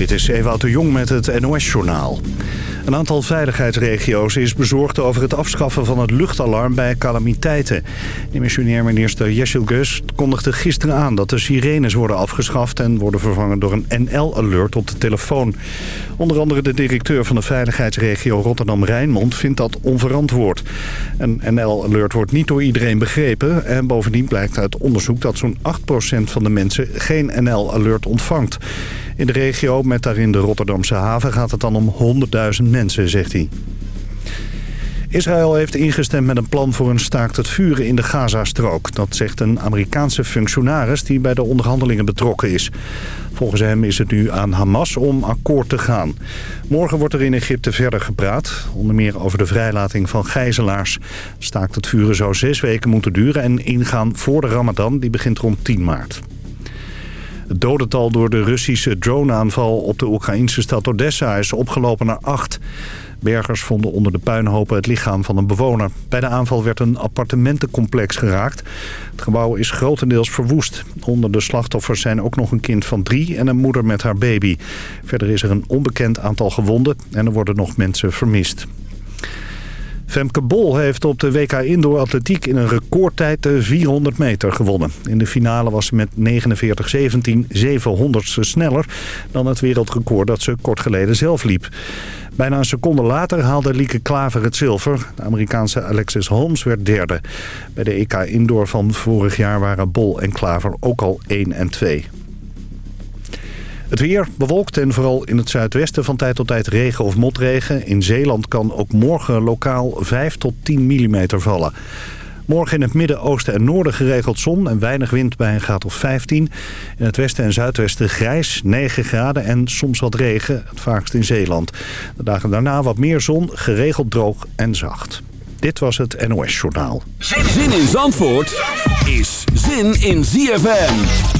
Dit is Ewout de Jong met het NOS-journaal. Een aantal veiligheidsregio's is bezorgd over het afschaffen van het luchtalarm bij calamiteiten. Dimissionair minister Jessel Gus kondigde gisteren aan dat de sirenes worden afgeschaft... en worden vervangen door een NL-alert op de telefoon. Onder andere de directeur van de veiligheidsregio Rotterdam-Rijnmond vindt dat onverantwoord. Een NL-alert wordt niet door iedereen begrepen... en bovendien blijkt uit onderzoek dat zo'n 8% van de mensen geen NL-alert ontvangt. In de regio met daarin de Rotterdamse haven gaat het dan om 100.000 mensen, zegt hij. Israël heeft ingestemd met een plan voor een staakt het vuren in de Gazastrook. Dat zegt een Amerikaanse functionaris die bij de onderhandelingen betrokken is. Volgens hem is het nu aan Hamas om akkoord te gaan. Morgen wordt er in Egypte verder gepraat. Onder meer over de vrijlating van gijzelaars. Staakt het vuren zou zes weken moeten duren en ingaan voor de Ramadan. Die begint rond 10 maart. Het dodental door de Russische droneaanval op de Oekraïnse stad Odessa is opgelopen naar acht. Bergers vonden onder de puinhopen het lichaam van een bewoner. Bij de aanval werd een appartementencomplex geraakt. Het gebouw is grotendeels verwoest. Onder de slachtoffers zijn ook nog een kind van drie en een moeder met haar baby. Verder is er een onbekend aantal gewonden en er worden nog mensen vermist. Femke Bol heeft op de WK Indoor Atletiek in een recordtijd de 400 meter gewonnen. In de finale was ze met 49-17 700 sneller dan het wereldrecord dat ze kort geleden zelf liep. Bijna een seconde later haalde Lieke Klaver het zilver. De Amerikaanse Alexis Holmes werd derde. Bij de EK Indoor van vorig jaar waren Bol en Klaver ook al 1 en 2. Het weer bewolkt en vooral in het zuidwesten van tijd tot tijd regen of motregen. In Zeeland kan ook morgen lokaal 5 tot 10 mm vallen. Morgen in het midden, oosten en noorden geregeld zon en weinig wind bij een graad of 15. In het westen en zuidwesten grijs, 9 graden en soms wat regen, het vaakst in Zeeland. De dagen daarna wat meer zon, geregeld droog en zacht. Dit was het NOS Journaal. Zin in Zandvoort is zin in ZFM.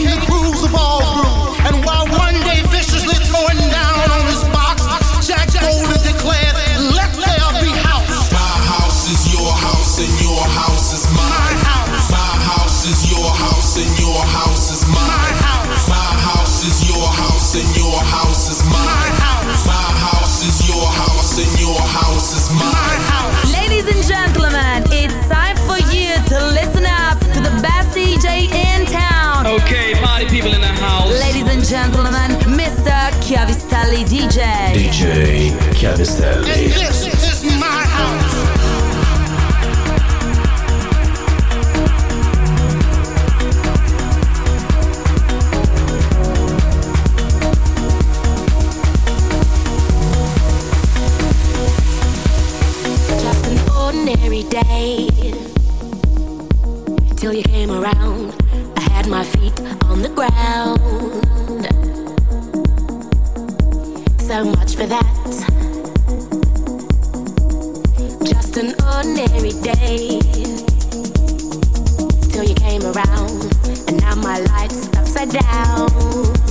DJ. DJ And Chiavistelli. this is my house. just an ordinary day. Till you came around, I had my feet on the ground. So much for that. Just an ordinary day. Till you came around, and now my life's upside down.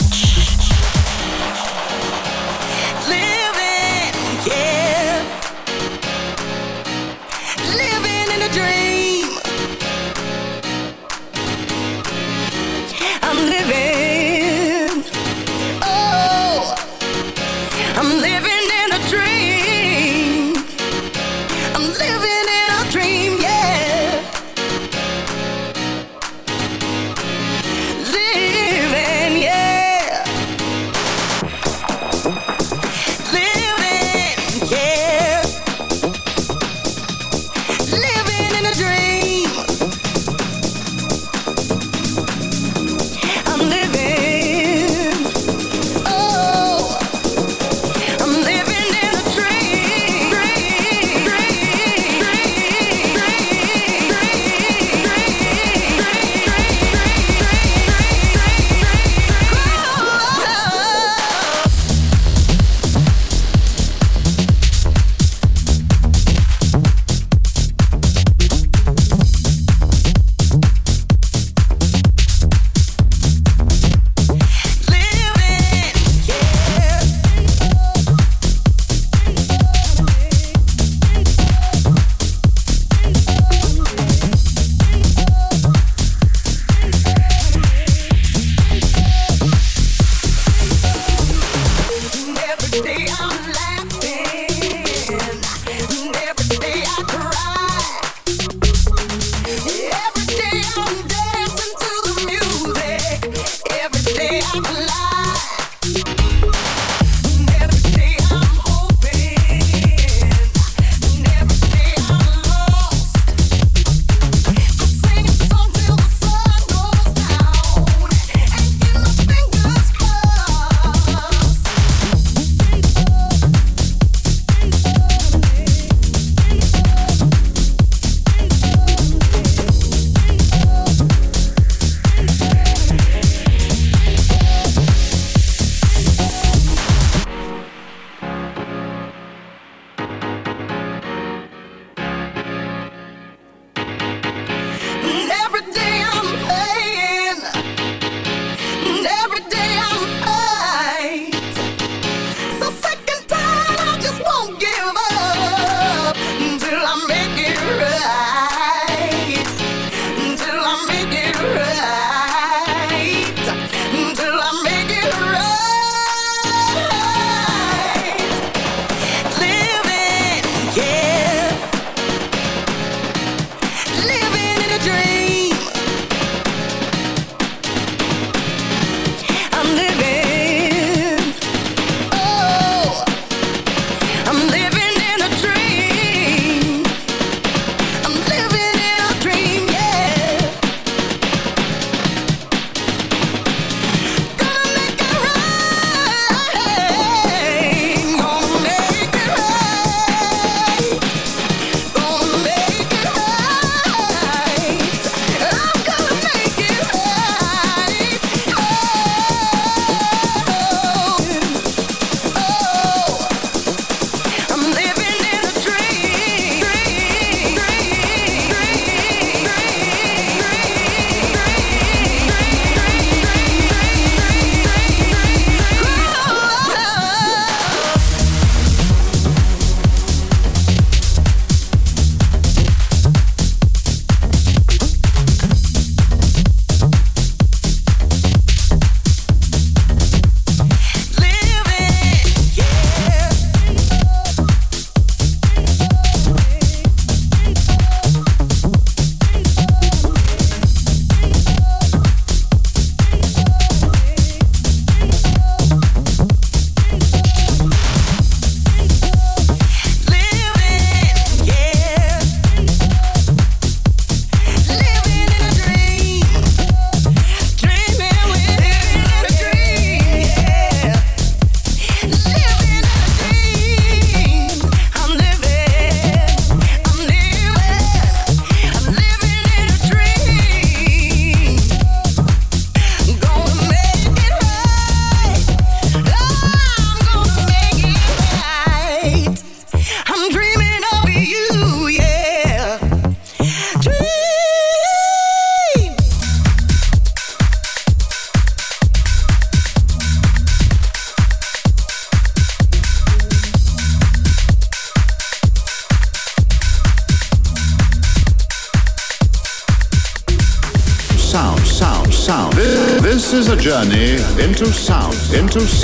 into sound, into.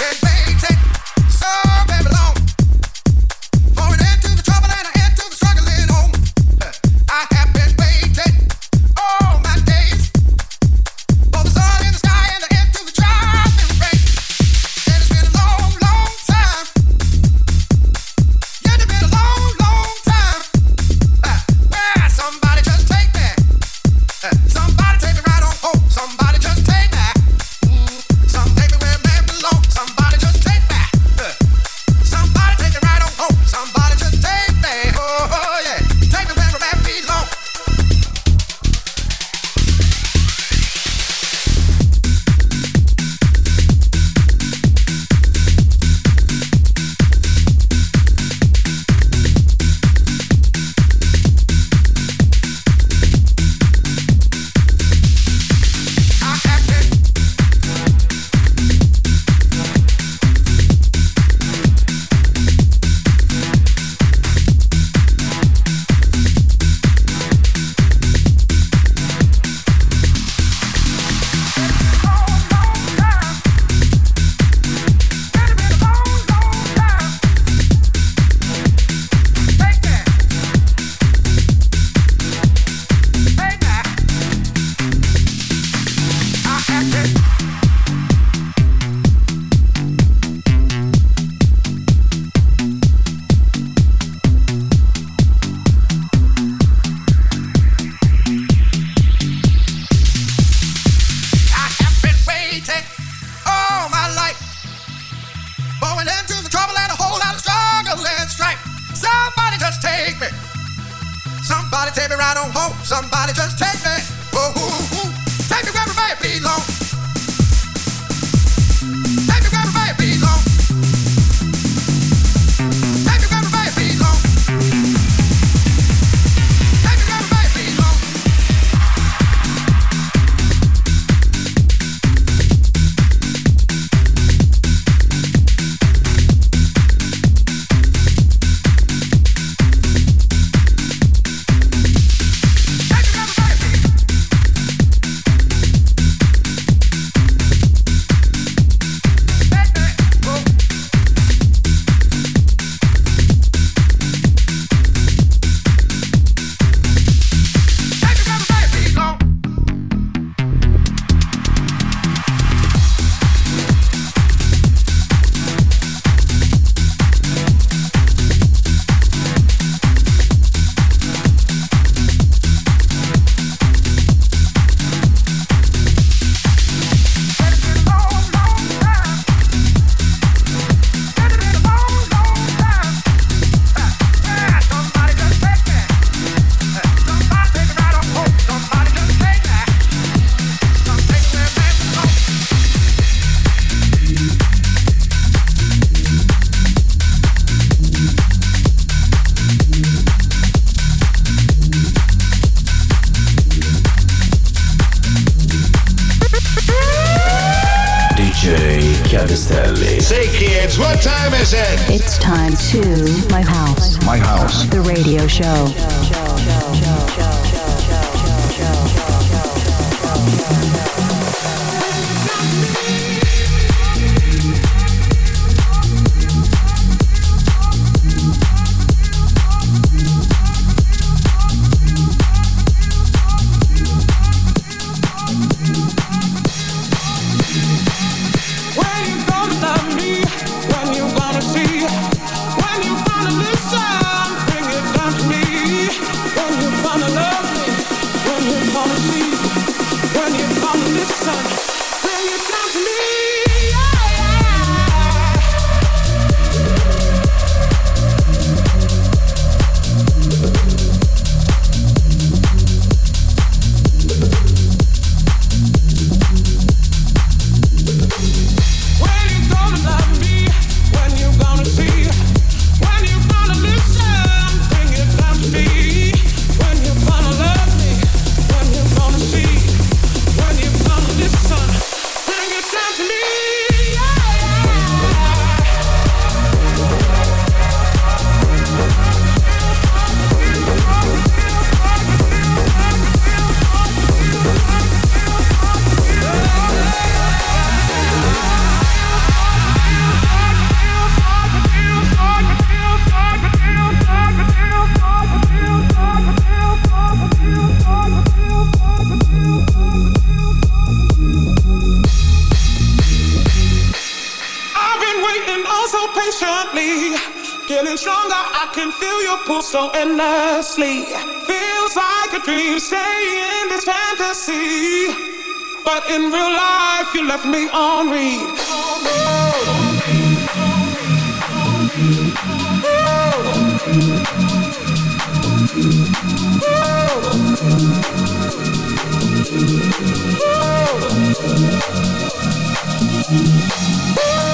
And Somebody take me right on home. Somebody just take me. Oh, life, you left me on read.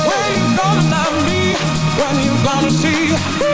When you gonna love me? When you gonna see?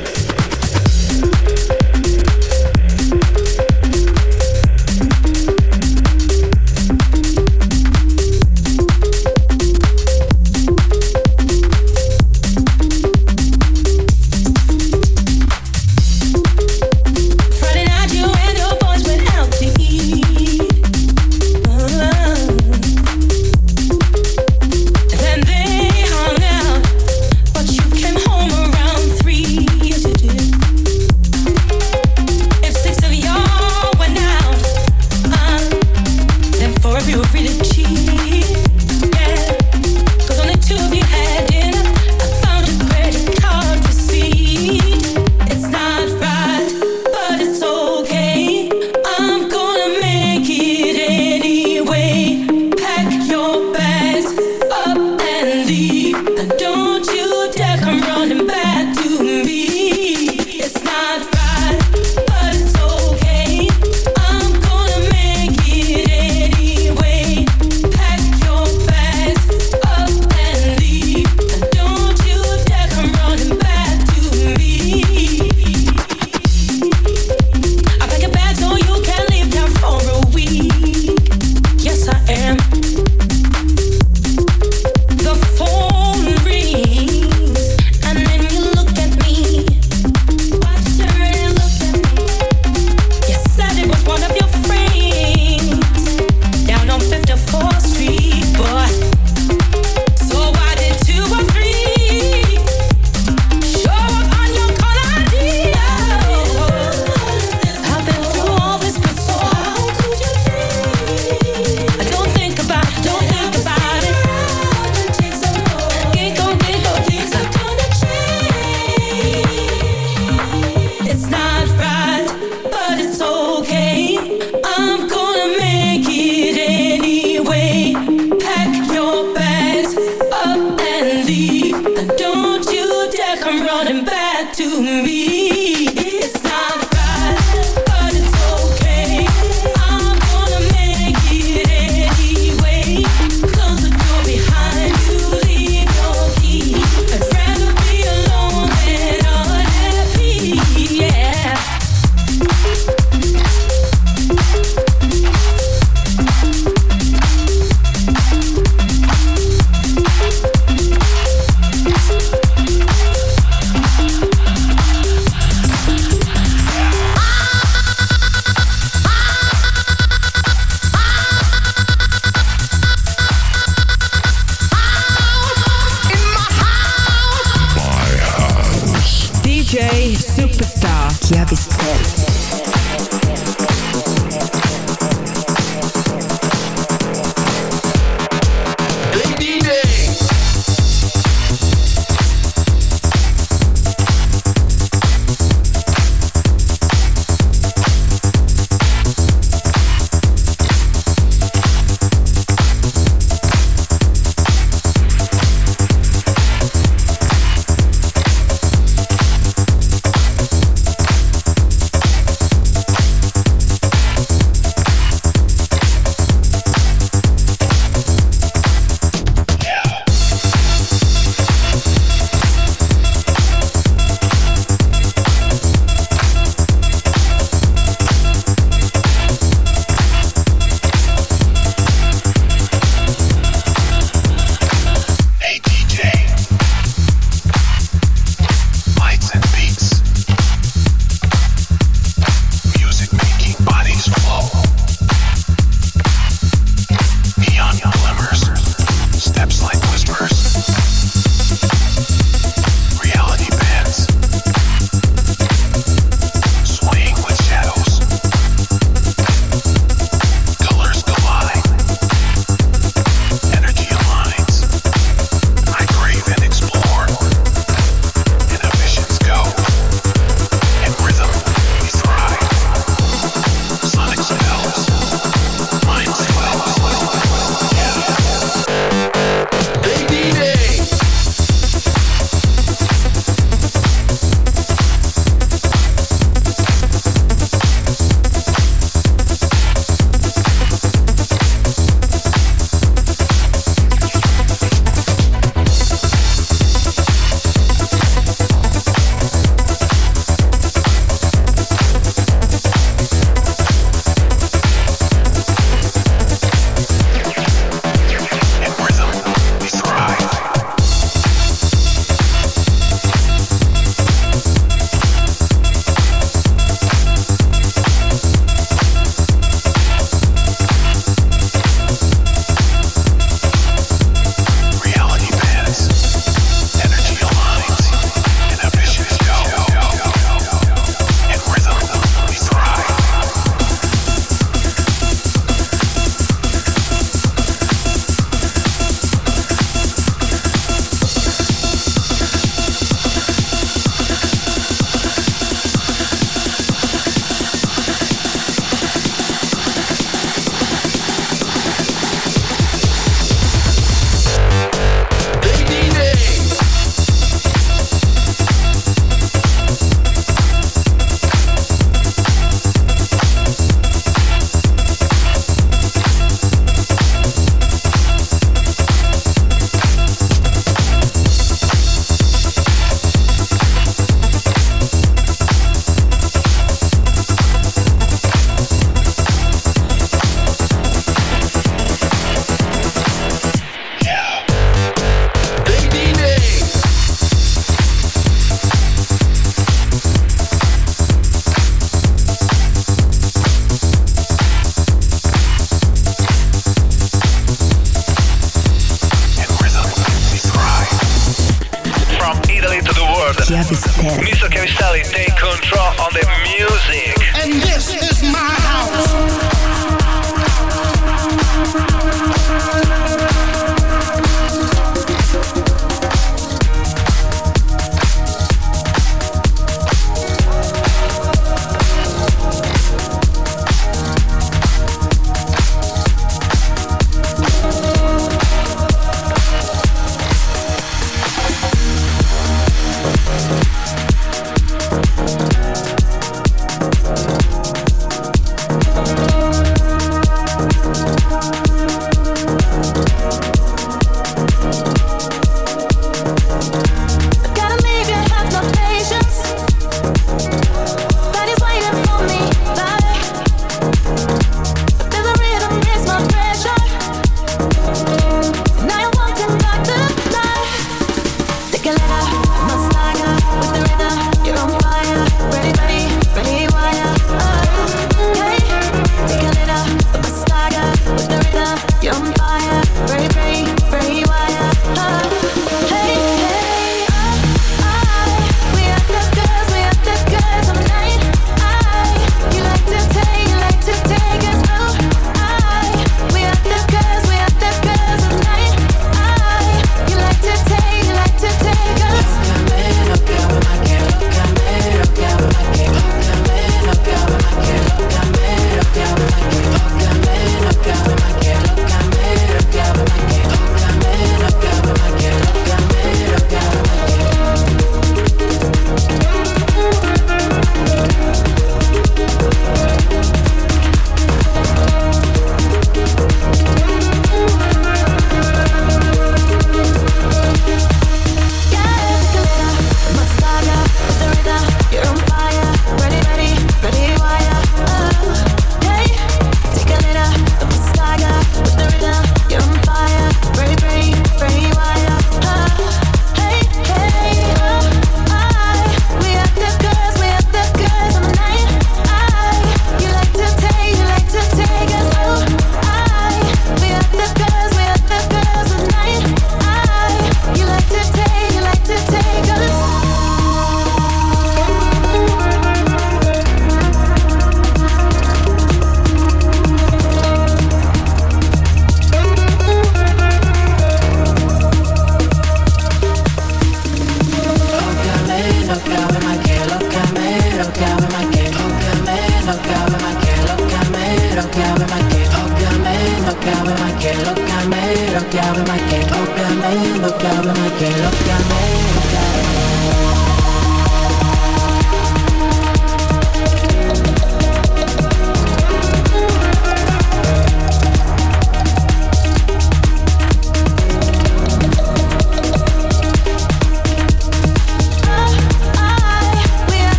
Chiavistelli. Mr. Chiavistelli, take control on the music. And this is my house.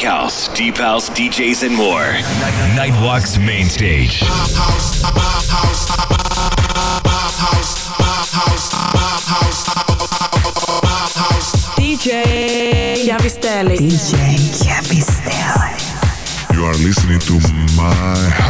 Tech House, Deep House, DJs, and more. Nightwalk's main stage. DJ Chiavistelli. DJ Chiavistelli. You are listening to my